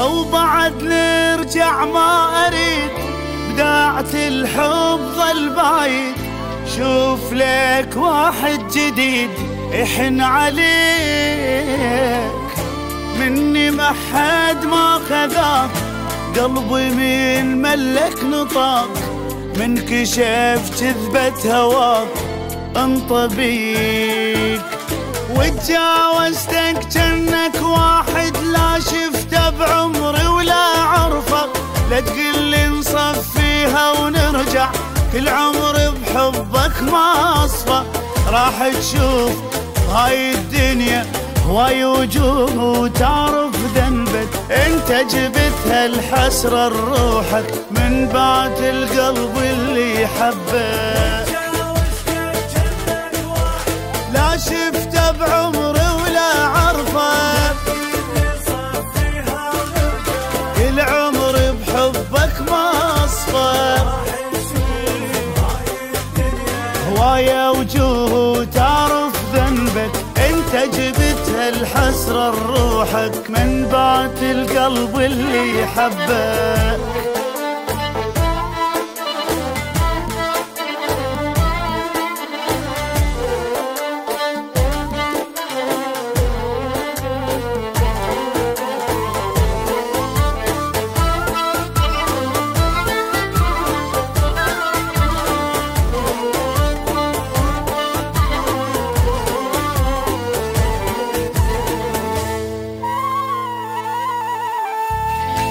لو بعد نرجع ما أريد. بداعة الحب ظل بعيد. شوف لك واحد جديد يحن عليك. مني ما حد ما خذاك. قلبي من ملك نطاك من كشف كذبة هواك. انطبيك وتجاوزتك جنك واحد لا بعمري ولا عرفة. لا تقل لي نصفيها ونرجع. كل عمري بحبك ما أصفى. راح تشوف هاي الدنيا هواي وجوه وتعرف ذنبك. انت جبتها الحسرة لروحك من بعد القلب اللي حبك لا شفته بعمري هواية وجوه تعرف ذنبك. أنت جبتها الحسرة لروحك من بعد القلب اللي حبك.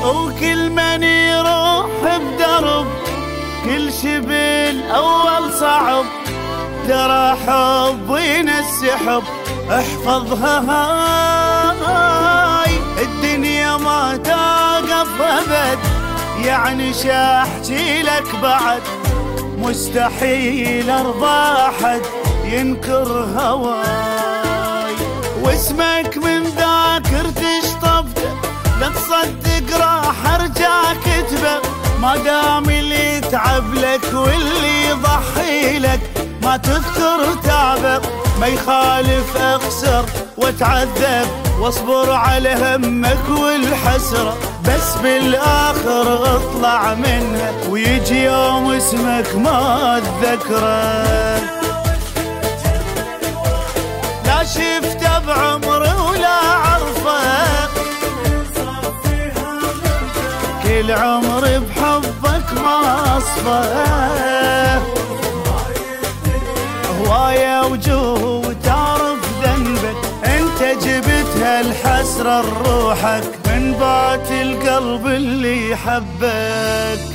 وكل من يروح بدرب. كل شبل أول صعب. ترى حب ينسحب احفظها هاي. الدنيا ما توقف أبد. يعني شاحكي لك بعد. مستحيل أرضى أحد. ينكر هواي اللي يتعب لك واللي يضحي لك. ما تذكر تعبه ما يخالف اخسر واتعذب واصبر على همك والحسره بس بالآخر اطلع منها ويجي يوم اسمك ما أتذكره. لا شفته بعمري كل عمري بحبك ما اصفى هواية وجوه وتعرف ذنبك. أنت جبتها الحسرة لروحك. من بات القلب اللي حبك